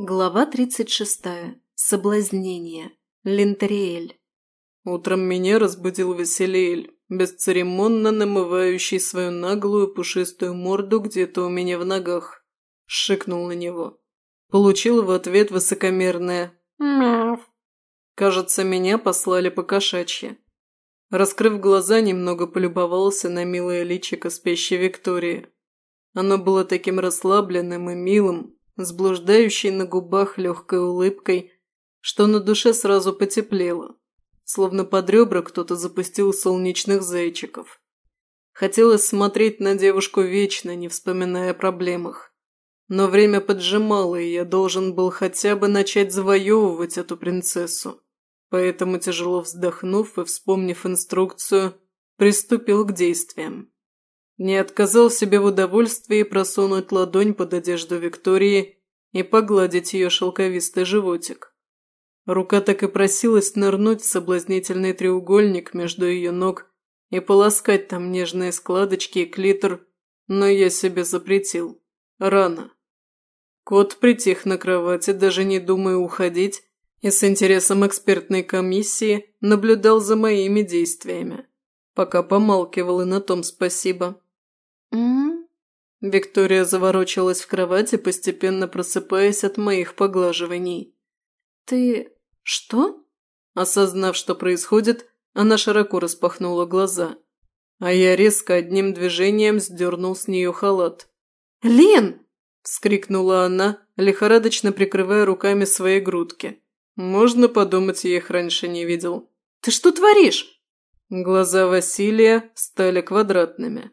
Глава 36. Соблазнение. Линтериэль. Утром меня разбудил Василиэль, бесцеремонно намывающий свою наглую пушистую морду где-то у меня в ногах. Шикнул на него. Получил в ответ высокомерное «Мяв». Кажется, меня послали по кошачьи. Раскрыв глаза, немного полюбовался на милое личико спящей Виктории. Оно было таким расслабленным и милым, с блуждающей на губах легкой улыбкой, что на душе сразу потеплело, словно под ребра кто-то запустил солнечных зайчиков. Хотелось смотреть на девушку вечно, не вспоминая о проблемах. Но время поджимало, и я должен был хотя бы начать завоевывать эту принцессу. Поэтому, тяжело вздохнув и вспомнив инструкцию, приступил к действиям. Не отказал себе в удовольствии просунуть ладонь под одежду Виктории и погладить ее шелковистый животик. Рука так и просилась нырнуть в соблазнительный треугольник между ее ног и полоскать там нежные складочки и клитор, но я себе запретил. Рано. Кот притих на кровати, даже не думая уходить, и с интересом экспертной комиссии наблюдал за моими действиями. Пока помалкивал и на том спасибо. Виктория заворочилась в кровати, постепенно просыпаясь от моих поглаживаний. Ты... что? Осознав, что происходит, она широко распахнула глаза. А я резко одним движением сдернул с нее халат. «Лен!» – вскрикнула она, лихорадочно прикрывая руками свои грудки. Можно подумать, я их раньше не видел. «Ты что творишь?» Глаза Василия стали квадратными.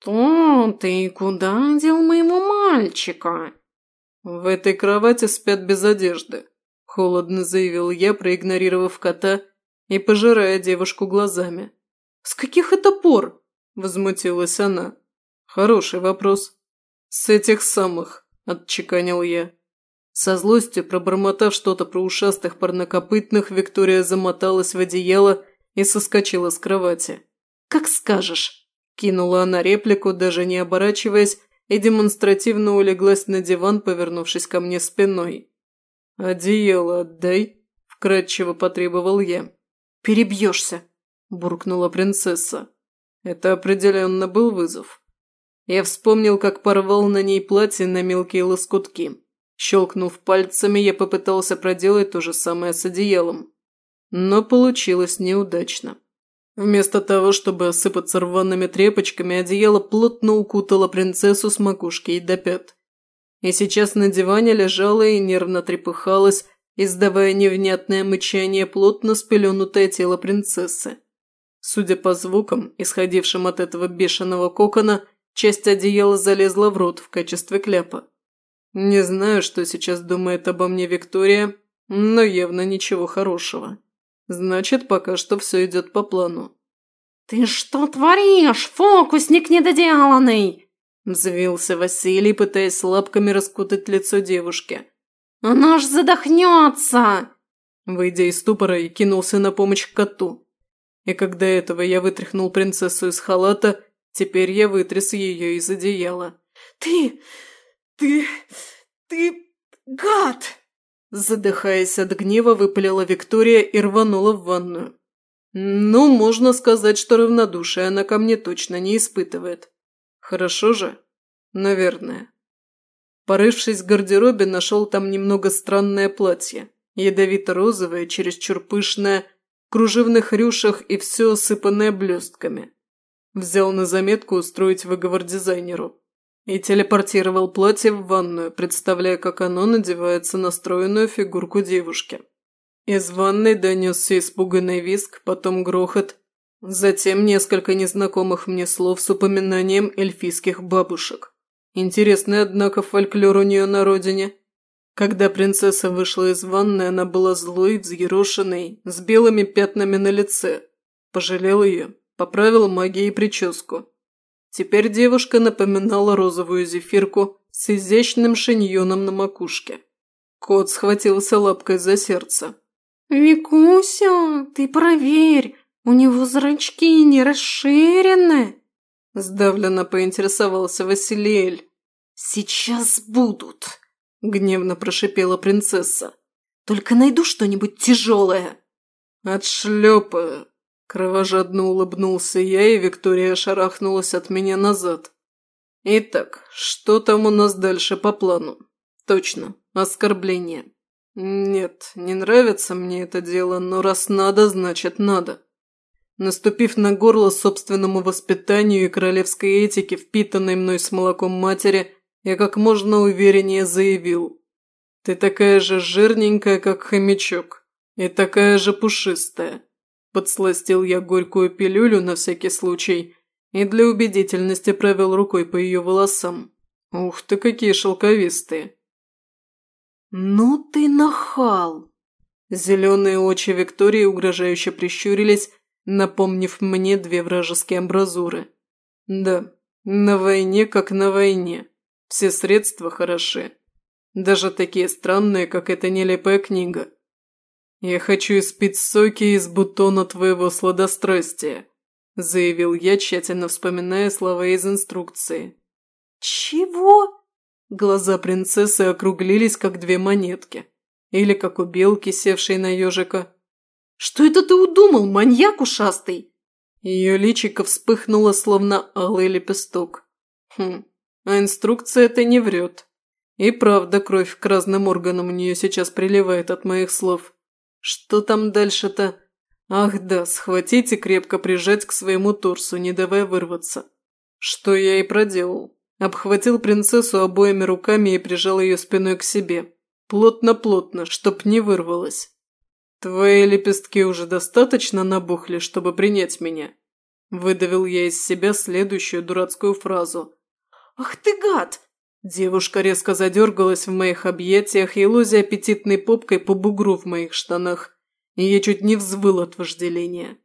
«Кто ты и куда дел моему мальчика?» «В этой кровати спят без одежды», – холодно заявил я, проигнорировав кота и пожирая девушку глазами. «С каких это пор?» – возмутилась она. «Хороший вопрос». «С этих самых», – отчеканил я. Со злостью, пробормотав что-то про ушастых парнокопытных, Виктория замоталась в одеяло и соскочила с кровати. «Как скажешь», Кинула она реплику, даже не оборачиваясь, и демонстративно улеглась на диван, повернувшись ко мне спиной. «Одеяло отдай», – вкратчиво потребовал я. «Перебьешься», – буркнула принцесса. Это определенно был вызов. Я вспомнил, как порвал на ней платье на мелкие лоскутки. Щелкнув пальцами, я попытался проделать то же самое с одеялом. Но получилось неудачно. Вместо того, чтобы осыпаться рваными тряпочками, одеяло плотно укутало принцессу с макушки и до пят. И сейчас на диване лежала и нервно трепыхалась, издавая невнятное мычание плотно спеленутое тело принцессы. Судя по звукам, исходившим от этого бешеного кокона, часть одеяла залезла в рот в качестве кляпа. Не знаю, что сейчас думает обо мне Виктория, но явно ничего хорошего. Значит, пока что все идет по плану. «Ты что творишь, фокусник недоделанный?» Взвился Василий, пытаясь лапками раскутать лицо девушки. «Она ж задохнется!» Выйдя из ступора, и кинулся на помощь коту. И когда этого я вытряхнул принцессу из халата, теперь я вытряс ее из одеяла. «Ты... ты... ты... гад!» Задыхаясь от гнева, выпалила Виктория и рванула в ванную. Ну, можно сказать, что равнодушие она ко мне точно не испытывает. Хорошо же? Наверное. Порывшись в гардеробе, нашел там немного странное платье. Ядовито-розовое, чересчур пышное, в кружевных рюшах и все осыпанное блестками. Взял на заметку устроить выговор дизайнеру и телепортировал платье в ванную, представляя, как оно надевается на стройную фигурку девушки. Из ванной донесся испуганный виск, потом грохот, затем несколько незнакомых мне слов с упоминанием эльфийских бабушек. Интересный, однако, фольклор у нее на родине. Когда принцесса вышла из ванны, она была злой, взъерошенной, с белыми пятнами на лице. Пожалел ее, поправил магией прическу. Теперь девушка напоминала розовую зефирку с изящным шиньоном на макушке. Кот схватился лапкой за сердце. «Викуся, ты проверь, у него зрачки не расширены!» Сдавленно поинтересовался Василиэль. «Сейчас будут!» – гневно прошипела принцесса. «Только найду что-нибудь тяжелое!» «Отшлепаю!» – кровожадно улыбнулся я, и Виктория шарахнулась от меня назад. «Итак, что там у нас дальше по плану?» «Точно, оскорбление. Нет, не нравится мне это дело, но раз надо, значит надо». Наступив на горло собственному воспитанию и королевской этике, впитанной мной с молоком матери, я как можно увереннее заявил. «Ты такая же жирненькая, как хомячок, и такая же пушистая». Подсластил я горькую пилюлю на всякий случай и для убедительности провел рукой по ее волосам. «Ух ты, какие шелковистые!» «Ну ты нахал!» Зеленые очи Виктории угрожающе прищурились, напомнив мне две вражеские амбразуры. Да, на войне как на войне. Все средства хороши. Даже такие странные, как эта нелепая книга. Я хочу испить соки из бутона твоего сладострастия, заявил я, тщательно вспоминая слова из инструкции. «Чего?» Глаза принцессы округлились, как две монетки. Или как у белки, севшей на ежика. «Что это ты удумал, маньяк ушастый?» Ее личико вспыхнуло, словно алый лепесток. Хм, а инструкция-то не врет. И правда кровь к разным органам у нее сейчас приливает от моих слов. Что там дальше-то? Ах да, схватить и крепко прижать к своему торсу, не давая вырваться. Что я и проделал. Обхватил принцессу обоими руками и прижал ее спиной к себе. Плотно-плотно, чтоб не вырвалась. «Твои лепестки уже достаточно набухли, чтобы принять меня?» Выдавил я из себя следующую дурацкую фразу. «Ах ты гад!» Девушка резко задергалась в моих объятиях и лозя аппетитной попкой по бугру в моих штанах. И я чуть не взвыл от вожделения.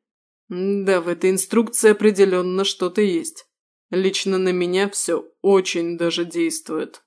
Да, в этой инструкции определенно что-то есть. Лично на меня все очень даже действует.